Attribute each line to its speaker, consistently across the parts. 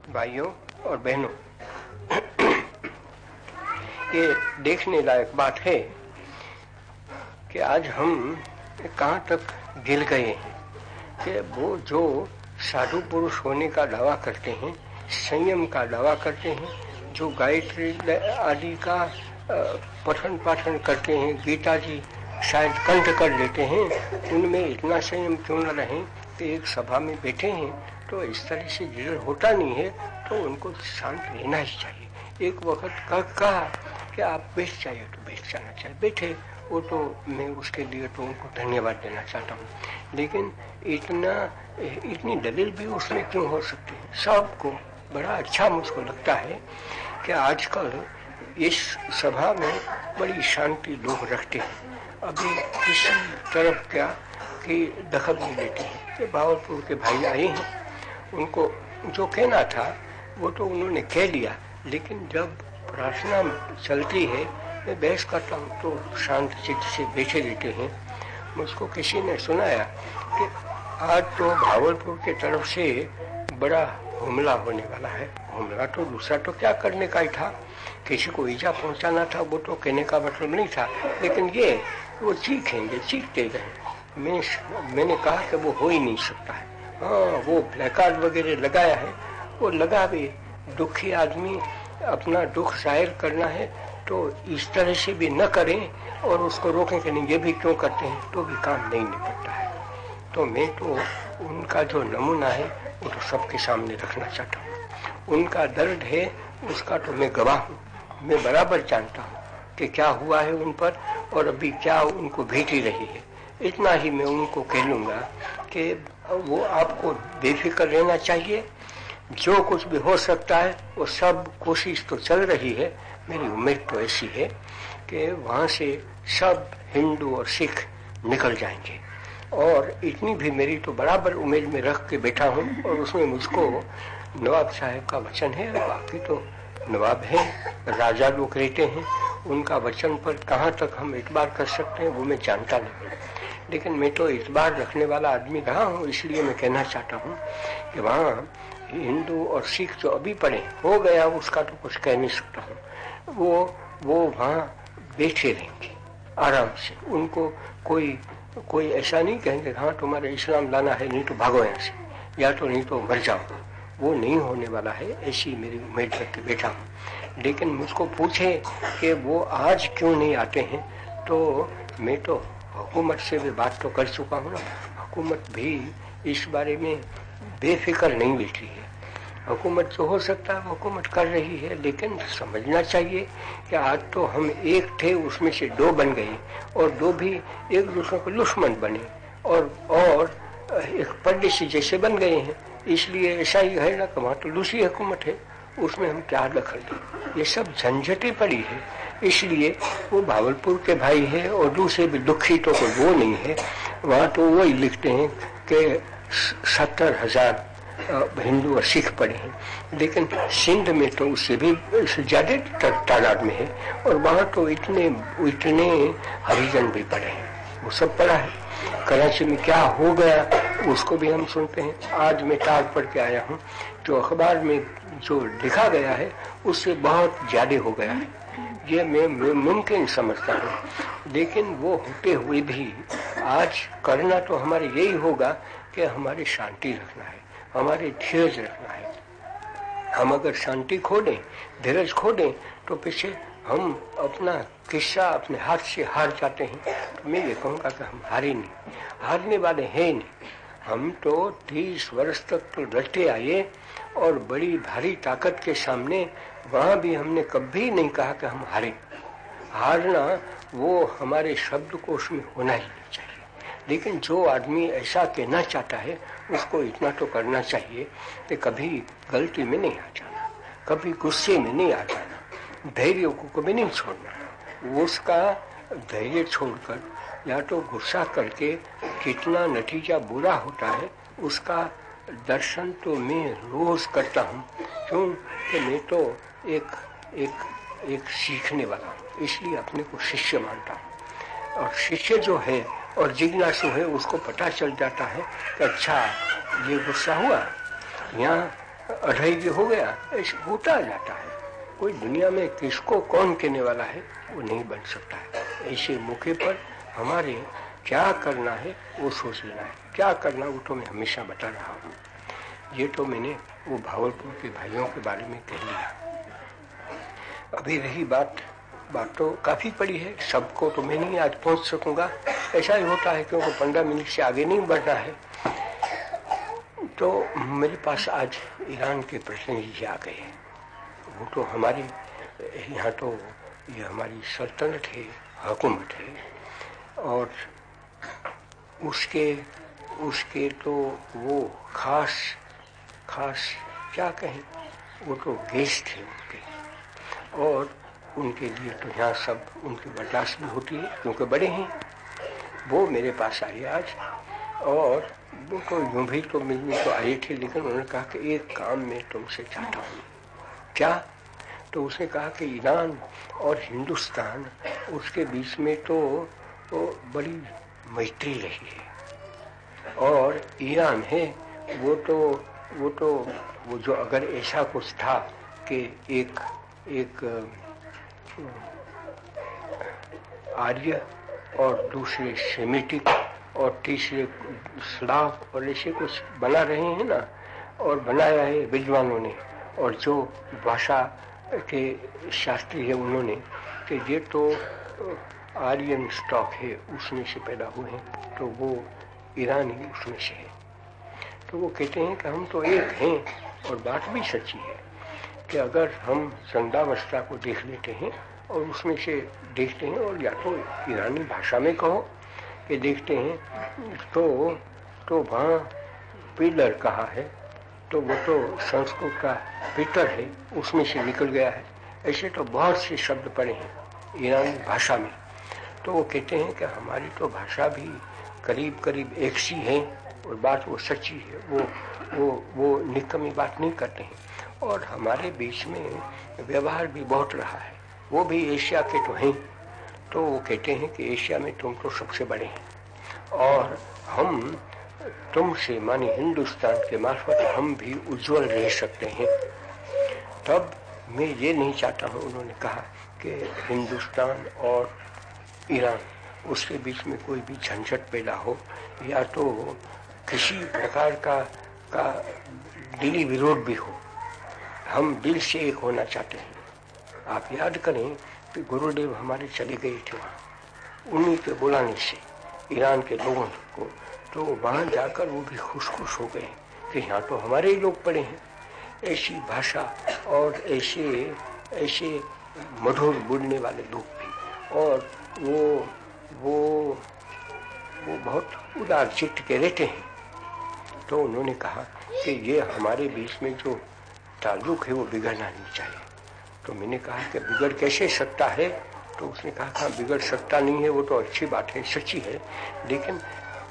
Speaker 1: भाइयों और बहनों, ये देखने लायक बात है कि आज हम कहाँ तक गिर गए हैं कि वो जो साधु पुरुष होने का दावा करते हैं, संयम का दावा करते हैं, जो गायत्री आदि का पठन पाठन करते हैं, गीता जी शायद कंठ कर लेते हैं, उनमें इतना संयम क्यों न रहे कि एक सभा में बैठे हैं तो इस तरह से जिधर होता नहीं है तो उनको शांत रहना ही चाहिए। एक वक्त कह, कहा कि आप बैठ जाइए तो बैठ जाना चाहिए। बैठे, वो तो मैं उसके लिए तो उनको धन्यवाद देना चाहता हूँ। लेकिन इतना, इतनी दलील भी उसमें क्यों हो सकती है? सबको बड़ा अच्छा मुझको लगता है कि आजकल इस सभा में बड़ी शांति लोग रखते हैं। अभी किसी तरफ़ क्या कि दखल नहीं देते हैं। कि बावलपुर के भाई आए हैं। उनको जो कहना था, वो तो उन्होंने कह लिया। लेकिन जब प्रार्थना चलती है, मैं बहस करता हूँ तो शांत चित्त से बैठे रहते हैं। मुझको किसी ने सुनाया कि आज तो भावलपुर के तरफ़ से बड़ा हमला होने वाला है। हमला तो दूसरा तो क्या करने का ही था? किसी को ईजा पहुंचाना था, वो तो कहने का मतलब नहीं था। लेकिन ये, वो चीखेंगे चीखते गए मैं, मैंने कहा कि वो हो ही नहीं सकता हाँ। वो प्लेकार्ड वगैरह लगाया है। वो लगा भी। दुखी आदमी अपना दुख ज़ाहिर करना है तो इस तरह से भी न करें और उसको रोकें कि नहीं ये भी क्यों करते हैं? तो भी काम नहीं निपटता है। तो मैं तो उनका जो नमूना है, वो तो सबके सामने रखना चाहता हूँ। उनका दर्द है, उसका तो मैं गवाह हूँ। मैं बराबर जानता हूँ कि क्या हुआ है उन पर और अभी क्या उनको भेटी रही है। इतना ही मैं उनको कह लूँगा कि वो आपको बेफिक्र रहना चाहिए। जो कुछ भी हो सकता है, वो सब कोशिश तो चल रही है। मेरी उम्मीद तो ऐसी है कि वहाँ से सब हिंदू और सिख निकल जाएँगे। और इतनी भी मेरी तो बराबर उम्मीद में रख के बैठा हूँ और उसमें मुझको नवाब साहब का वचन है, बाकी तो नवाब है, राजा लोग रहते हैं। उनका वचन पर कहाँ तक हम इतबार कर सकते हैं, वो मैं जानता नहीं। लेकिन मैं तो इतबार रखने वाला आदमी रहा हूँ, इसलिए मैं कहना चाहता हूँ कि वहाँ हिंदू और सिख जो अभी पढ़े, हो गया, उसका तो कुछ कह नहीं सकता हूँ। वो वो वहाँ बैठे रहेंगे, आराम से। उनको कोई कोई ऐसा नहीं कहेंगे हाँ तुम्हारे इस्लाम लाना है, नहीं तो भागो यहाँ से। या तो नहीं तो मर जाओ। वो नहीं होने वाला है, ऐसी मेरी उम्मीद करके बैठा हूँ। लेकिन मुझको पूछे कि वो आज क्यों नहीं आते हैं तो मैं तो हुकूमत से भी बात तो कर चुका हूँ ना। हुकूमत भी इस बारे में बेफिक्र नहीं बैठी है। हुकूमत तो हो सकता है, हुकूमत कर रही है, लेकिन समझना चाहिए कि आज तो हम एक थे, उसमें से दो बन गए और दो भी एक दूसरे को दुश्मन बने और और एक परदेशी जैसे बन गए हैं। इसलिए ऐसा ही है ना कि वहाँ तो दूसरी हुकूमत है, उसमें हम क्या दखल दें? ये सब झंझटें पड़ी है। इसलिए वो भावलपुर के भाई है और दूसरे भी दुखी तो कोई वो नहीं है। वहाँ तो वही लिखते हैं कि सत्तर हज़ार हिंदू और सिख पड़े हैं। लेकिन सिंध में तो उससे भी ज़्यादा तादाद में है और वहाँ तो इतने इतने हरिजन भी पड़े हैं। वो सब पड़ा है। कराची में क्या हो गया, उसको भी हम सुनते हैं। आज मैं टाल पढ़ के आया हूँ। जो अखबार में जो लिखा गया है, उससे बहुत ज़्यादा हो गया है। ये मैं मुमकिन समझता हूँ। लेकिन वो होते हुए भी आज करना तो हमारे यही होगा कि हमारी शांति रखना है, हमारे धीरज रखना है। हम अगर शांति खो दें धीरज खो दें तो पीछे हम अपना किस्सा अपने हाथ से हार जाते हैं। तो मैं ये कहूँगा कि हम हारे नहीं। हारने वाले हैं नहीं। हम तो तीस वर्ष तक तो डटे आए और बड़ी भारी ताकत के सामने वहाँ भी हमने कभी नहीं कहा कि हम हारे। हारना वो हमारे शब्द कोश में होना ही नहीं चाहिए। लेकिन जो आदमी ऐसा कहना चाहता है, उसको इतना तो करना चाहिए कि कभी गलती में नहीं आ जाना, कभी गुस्से में नहीं आ जाना, धैर्य को कभी नहीं छोड़ना। उसका धैर्य छोड़कर या तो गुस्सा करके कितना नतीजा बुरा होता है, उसका दर्शन तो मैं रोज करता हूँ। क्यों? कि मैं तो एक एक एक सीखने वाला इसलिए अपने को शिष्य मानता हूँ। और शिष्य जो है और जिज्ञासु है, उसको पता चल जाता है कि अच्छा ये गुस्सा हुआ, यहाँ भी हो गया ऐसे होता जाता है। कोई दुनिया में किसको कौन कहने वाला है, वो नहीं बन सकता है। ऐसे मौके पर हमारे क्या करना है, वो सोच लेना है। क्या करना वो तो मैं हमेशा बता रहा हूँ। ये तो मैंने वो भावलपुर के भाइयों के बारे में कह लिया। अभी रही बात बात तो काफ़ी पड़ी है। सबको तो मैं नहीं आज पहुँच सकूँगा। ऐसा ही होता है क्योंकि पंद्रह मिनट से आगे नहीं बढ़ना है। तो मेरे पास आज ईरान के प्रतिनिधि जी आ गए वो तो हमारी, यहाँ तो ये हमारी सल्तनत है, हुकूमत है। और उसके उसके तो वो खास खास क्या कहें, वो तो गेस्ट थे उनके। और उनके लिए तो यहाँ सब उनकी बर्दाश्त भी होती है क्योंकि बड़े हैं। वो मेरे पास आए आज और तो यूँ भी तो मिलने तो आए थे लेकिन उन्होंने कहा कि एक काम मैं तुमसे चाहता हूँ। क्या? तो उसने कहा कि ईरान और हिंदुस्तान उसके बीच में तो, तो बड़ी मैत्री रही है। और ईरान है वो तो वो तो वो जो अगर ऐसा कुछ था कि एक एक आर्य और दूसरे सेमेटिक और तीसरे स्लाव और ऐसे कुछ बना रहे हैं ना, और बनाया है विद्वानों ने, और जो भाषा के शास्त्री है उन्होंने, कि ये तो आर्यन स्टॉक है, उसमें से पैदा हुए हैं तो वो ईरानी उसमें से है। तो वो कहते हैं कि हम तो एक हैं और बात भी सच्ची है। कि अगर हम संदावस्था को देख लेते हैं और उसमें से देखते हैं और या तो ईरानी भाषा में कहो कि देखते हैं तो तो वहाँ पिलर कहा है तो वो तो संस्कृत का पितर है, उसमें से निकल गया है। ऐसे तो बहुत से शब्द पड़े हैं ईरानी भाषा में। तो वो कहते हैं कि हमारी तो भाषा भी करीब करीब एक सी है और बात वो सच्ची है, वो वो वो निकमी बात नहीं करते हैं। और हमारे बीच में व्यवहार भी बहुत रहा है। वो भी एशिया के तो हैं। तो वो कहते हैं कि एशिया में तुम तो सबसे बड़े हैं। और हम, तुमसे मानी हिंदुस्तान के मार्फत हम भी उज्जवल रह सकते हैं। तब मैं ये नहीं चाहता हूँ, उन्होंने कहा कि हिंदुस्तान और ईरान, उसके बीच में कोई भी झंझट पैदा हो, या तो किसी प्रकार का का दिली विरोध भी हो। हम दिल से एक होना चाहते हैं। आप याद करें कि गुरुदेव हमारे चले गए थे वहाँ। उन्हीं के बुलाने से ईरान के लोगों को तो वहाँ जाकर वो भी खुश खुश हो गए कि यहाँ तो हमारे ही लोग पड़े हैं। ऐसी भाषा और ऐसे ऐसे मधुर बुढ़ने वाले लोग भी। और वो वो वो बहुत उदार चित्त के रहते हैं। तो उन्होंने कहा कि ये हमारे बीच में जो ताल्लुक है, वो बिगड़ना नहीं चाहिए। तो मैंने कहा कि बिगड़ कैसे सकता है? तो उसने कहा था बिगड़ सकता नहीं है, वो तो अच्छी बात है, सच्ची है। लेकिन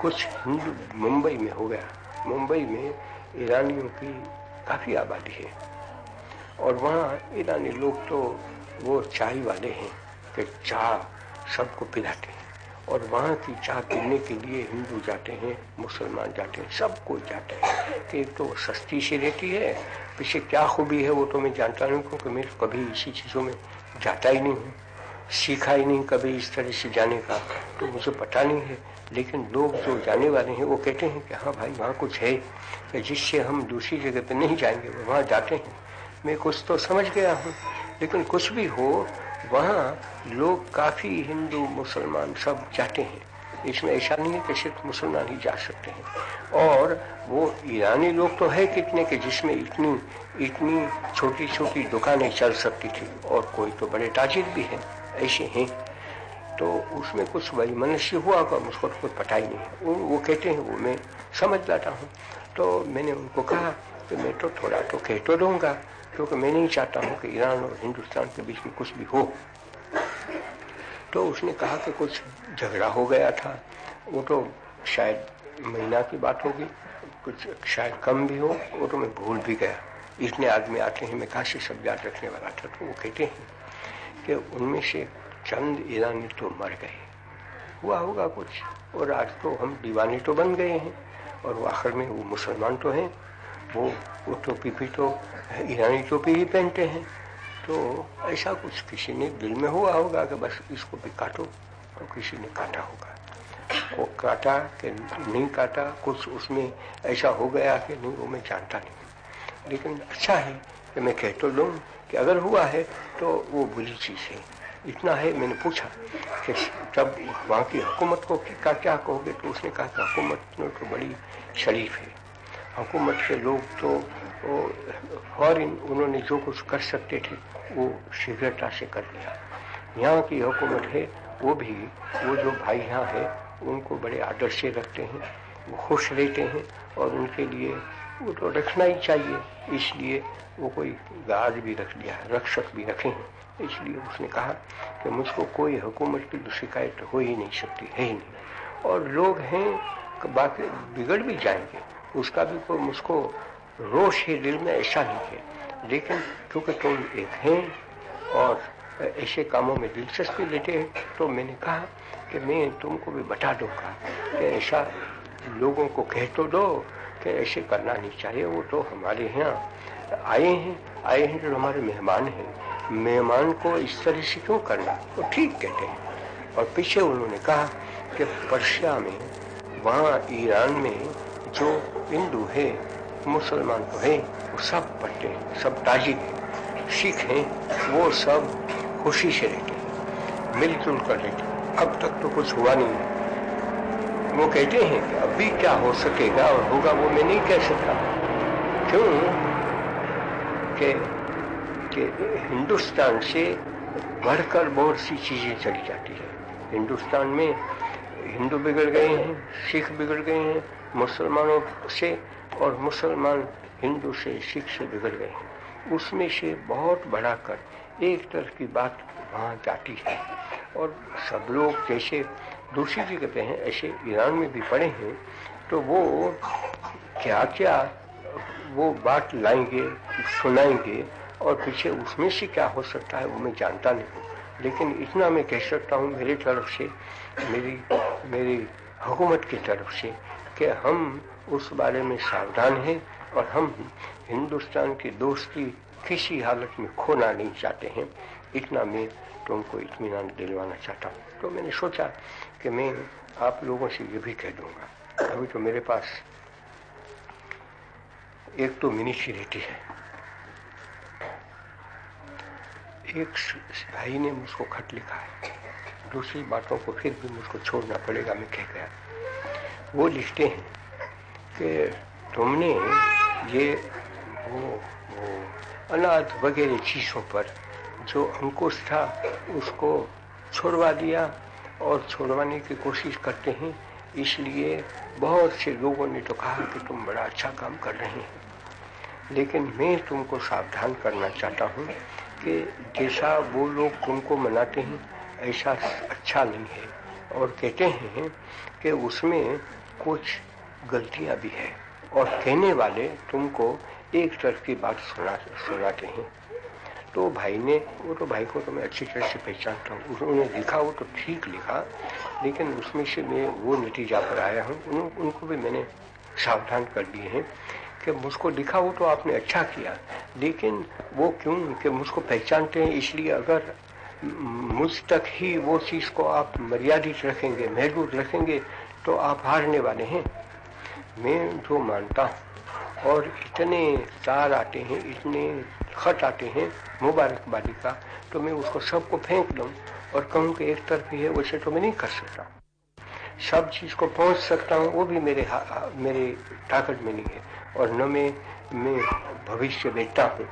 Speaker 1: कुछ हिंदू मुंबई में हो गया। मुंबई में ईरानियों की काफ़ी आबादी है। और वहाँ ईरानी लोग तो वो चाय वाले हैं कि चाय सबको पिलाते हैं। और वहाँ की चाय पीने के लिए हिंदू जाते हैं, मुसलमान जाते हैं सब कोई जाते हैं। कि तो सस्ती सी रहती है पीछे क्या खूबी है वो तो मैं जानता नहीं क्योंकि मैं कभी इसी चीज़ों में जाता ही नहीं हूँ। सीखा ही नहीं कभी इस तरह से जाने का तो मुझे पता नहीं है। लेकिन लोग जो जाने वाले हैं, वो कहते हैं कि हाँ भाई, वहाँ कुछ है कि जिससे हम दूसरी जगह पे नहीं जाएँगे वहाँ जाते हैं। मैं कुछ तो समझ गया हूँ, लेकिन कुछ भी हो, वहाँ लोग काफ़ी हिंदू, मुसलमान सब जाते हैं। इसमें ऐसा नहीं है कि सिर्फ़ मुसलमान ही जा सकते हैं। और वो ईरानी लोग तो है कितने के जिसमें इतनी इतनी छोटी छोटी दुकानें चल सकती थी और कोई तो बड़े ताजिर भी हैं ऐसे हैं। तो उसमें कुछ वही मनुष्य हुआ होगा मुझको तो कुछ पता ही नहीं है। वो, कहते हैं वो मैं समझ लाता हूँ। तो मैंने उनको कहा कि मैं तो थोड़ा तो कह तो दूँगा क्योंकि मैं नहीं चाहता हूँ कि ईरान और हिंदुस्तान के बीच में कुछ भी हो। तो उसने कहा कि कुछ झगड़ा हो गया था। वो तो शायद महीना की बात होगी, कुछ शायद कम भी हो, वो तो मैं भूल भी गया। इतने आदमी आते हैं, मैं काशी सब याद रखने वाला था तो वो कहते हैं कि उनमें से चंद ईरानी तो मर गए। हुआ होगा कुछ, और आज तो हम दीवाने तो बन गए हैं, और वो आखिर में वो मुसलमान तो हैं, वो वो टोपी भी तो ईरानी टोपी ही पहनते हैं। तो ऐसा कुछ किसी ने दिल में हुआ होगा कि बस इसको भी काटो तो किसी ने काटा होगा। वो काटा कि नहीं काटा, कुछ उसमें ऐसा हो गया कि नहीं, वो मैं जानता नहीं। लेकिन अच्छा है कि मैं कह तो लूँ कि अगर हुआ है तो वो बुरी चीज़ है। इतना है, मैंने पूछा कि जब वहाँ की हुकूमत को क्या क्या कहोगे? तो उसने कहा कि हुकूमत तो बड़ी शरीफ है। हुकूमत के लोग तो फॉरन उन्होंने जो कुछ कर सकते थे, वो शीघ्रता से कर दिया यहाँ की हुकूमत है, वो भी, वो जो भाई यहाँ है, उनको बड़े आदर से रखते हैं, वो खुश रहते हैं और उनके लिए वो तो रखना ही चाहिए। इसलिए वो कोई गार्ड भी रख दिया है रक्षक भी रखे हैं। इसलिए उसने कहा कि मुझको कोई हुकूमत की तो शिकायत हो ही नहीं सकती, है ही नहीं। और लोग हैं, बाकी बिगड़ भी जाएँगे, उसका भी कोई मुझको रोष ही दिल में ऐसा नहीं है। लेकिन क्योंकि तुम एक हैं और ऐसे कामों में दिलचस्पी लेते हैं तो मैंने कहा कि मैं तुमको भी बता दूँगा कि ऐसा लोगों को कह तो दो कि ऐसे करना नहीं चाहिए, वो तो हमारे यहाँ आए हैं। आए हैं जो हमारे मेहमान हैं। मेहमान को इस तरह से क्यों करना? वो ठीक कहते हैं। और पीछे उन्होंने कहा कि पर्शिया में, वहाँ ईरान में जो हिंदू है मुसलमान तो है, वो सब पढ़ते हैं, सब हैं सिख हैं, वो सब खुशी से रहते हैं, मिलजुल कर रहते अब तक तो कुछ हुआ नहीं वो कहते हैं कि अभी क्या हो सकेगा और होगा वो मैं नहीं कह सकता। क्यों? कि कि हिंदुस्तान से बढ़कर बहुत सी चीज़ें चली जाती है। हिंदुस्तान में हिंदू बिगड़ गए हैं, सिख बिगड़ गए हैं, मुसलमानों से और मुसलमान हिंदू से सिख से बिगड़ गए उसमें से बहुत बढ़ाकर एक तरह की बात वहाँ जाती है। और सब लोग जैसे दूसरी जगह पे हैं, ऐसे ईरान में भी पड़े हैं तो वो क्या क्या वो बात लाएँगे, सुनाएँगे और पीछे उसमें से क्या हो सकता है वो मैं जानता नहीं। हूँ लेकिन इतना मैं कह सकता हूँ मेरी तरफ़ से, मेरी मेरी हुकूमत की तरफ़ से, कि हम उस बारे में सावधान है और हम हिंदुस्तान की दोस्ती किसी हालत में खोना नहीं चाहते हैं। इतना मैं तुमको इतमान दिलवाना चाहता हूँ। तो मैंने सोचा कि मैं आप लोगों से ये भी कह दूँगा। अभी तो मेरे पास एक तो मिनिशी रहती है। एक भाई ने मुझको खत लिखा है। दूसरी बातों को फिर भी मुझको छोड़ना पड़ेगा, मैं कह गया। वो लिखते हैं कि तुमने ये वो वो अनाथ वगैरह चीज़ों पर जो अंकुश था, उसको छोड़वा दिया और छोड़वाने की कोशिश करते हैं। इसलिए बहुत से लोगों ने तो कहा कि तुम बड़ा अच्छा काम कर रहे हैं। लेकिन मैं तुमको सावधान करना चाहता हूँ कि जैसा वो लोग तुमको मनाते हैं, ऐसा अच्छा नहीं है। और कहते हैं कि उसमें कुछ गलतियाँ भी है। और कहने वाले तुमको एक तरफ़ की बात सुना सुनाते हैं। तो भाई ने वो तो भाई को तो मैं अच्छी तरह से पहचानता हूँ। उन्होंने लिखा वो तो ठीक लिखा लेकिन उसमें से मैं वो नतीजा पर आया हूँ। उन, उनको भी मैंने सावधान कर दिए हैं कि मुझको लिखा वो तो आपने अच्छा किया लेकिन वो क्यों कि मुझको पहचानते हैं? इसलिए अगर मुझ तक ही वो चीज़ को आप मर्यादित रखेंगे महदूद रखेंगे तो आप हारने वाले हैं। मैं जो मानता हूँ, और इतने तार आते हैं, इतने खत आते हैं मुबारकबादी का तो मैं उसको सबको फेंक दूँ और कहूँ कि एक तरफ़ ही है, वैसे तो मैं नहीं कर सकता। सब चीज़ को पहुँच सकता हूँ, वो भी मेरे मेरे ताकत में नहीं है। और न मैं मैं भविष्य देखता हूँ।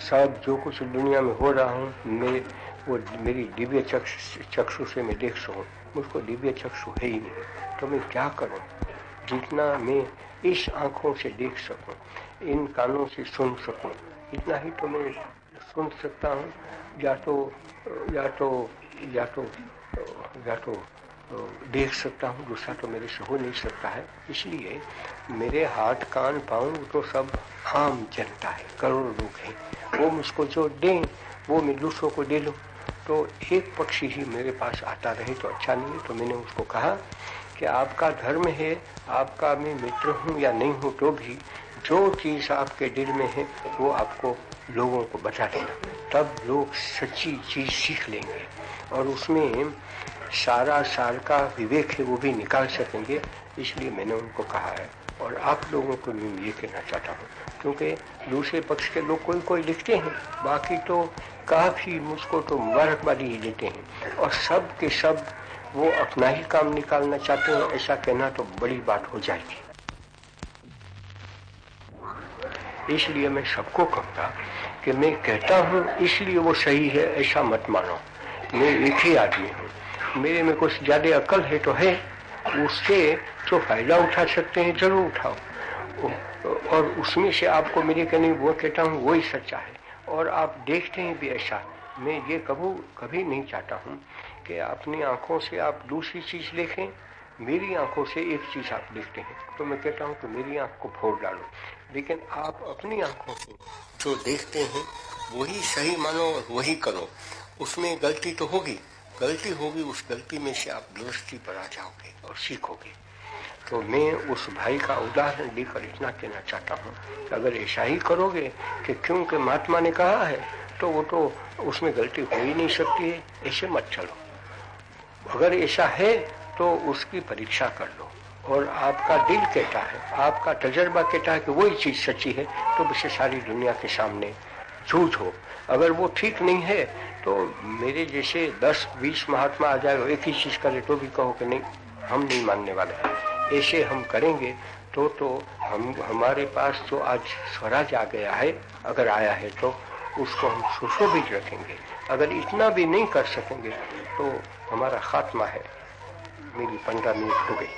Speaker 1: सब जो कुछ दुनिया में हो रहा हूँ, मैं, वो मेरी दिव्य चक्षु चक्षु से मैं देख सकूँ। मुझको दिव्य चक्षु है ही नहीं तो मैं क्या करूँ? जितना मैं इस आँखों से देख सकूँ, इन कानों से सुन सकूँ, इतना ही तो मैं सुन सकता हूँ, या तो या तो या तो या तो देख सकता हूँ, दूसरा तो मेरे से हो नहीं सकता है। इसलिए मेरे हाथ, कान, पाँव तो सब आम जनता है, करोड़ों लोग हैं। वो मुझको जो दें, वो मैं दूसरों को दे लूँ। तो एक पक्षी ही मेरे पास आता रहे तो अच्छा नहीं है तो मैंने उसको कहा कि आपका धर्म है, आपका मैं मित्र हूँ या नहीं हूँ तो भी जो चीज़ आपके दिल में है, वो आपको लोगों को बता देना। तब लोग सच्ची चीज़ सीख लेंगे और उसमें सारा साल का विवेक है, वो भी निकाल सकेंगे। इसलिए मैंने उनको कहा है और आप लोगों को भी ये कहना चाहता हूँ, क्योंकि दूसरे पक्ष के लोग कोई कोई लिखते हैं, बाकी तो काफ़ी मुझको तो मुबारकबादी ही देते हैं। और सब के सब वो अपना ही काम निकालना चाहते हैं, ऐसा कहना तो बड़ी बात हो जाएगी। इसलिए मैं सबको कहूँगा कि मैं कहता हूँ, इसलिए वो सही है, ऐसा मत मानो। मैं एक ही आदमी हूँ। मेरे में कुछ ज़्यादा अकल है तो है, उससे जो फ़ायदा उठा सकते हैं, ज़रूर उठाओ। और उसमें से आपको मेरे कहने वो कहता हूँ वही सच्चा है। और आप देखते हैं भी ऐसा। मैं ये कबू कभी नहीं चाहता हूँ कि अपनी आँखों से आप दूसरी चीज़ देखें मेरी आँखों से एक चीज़ आप देखते हैं। तो मैं कहता हूँ कि मेरी आँख को फोड़ डालो। लेकिन आप अपनी आँखों से जो देखते हैं, वही सही मानो और वही करो। उसमें गलती तो होगी। गलती होगी, उस गलती में से आप दुरुस्ती पर आ जाओगे और सीखोगे। तो मैं उस भाई का उदाहरण देकर इतना कहना चाहता हूँ कि अगर ऐसा ही करोगे कि क्योंकि महात्मा ने कहा है तो वो तो उसमें गलती हो ही नहीं सकती है। ऐसे मत चलो। अगर ऐसा है तो उसकी परीक्षा कर लो। और आपका दिल कहता है, आपका तजर्बा कहता है कि वही चीज़ सच्ची है तो उसे सारी दुनिया के सामने झूठ हो अगर वो ठीक नहीं है तो मेरे जैसे दस, बीस महात्मा आ जाए एक ही चीज़ करे तो भी कहो कि नहीं, हम नहीं मानने वाले ऐसे हम करेंगे तो तो हम, हमारे पास तो आज स्वराज आ गया है, अगर आया है तो उसको हम सुशोभित रखेंगे। अगर इतना भी नहीं कर सकेंगे तो हमारा खात्मा है। मेरी पंद्रह मिनट हो गई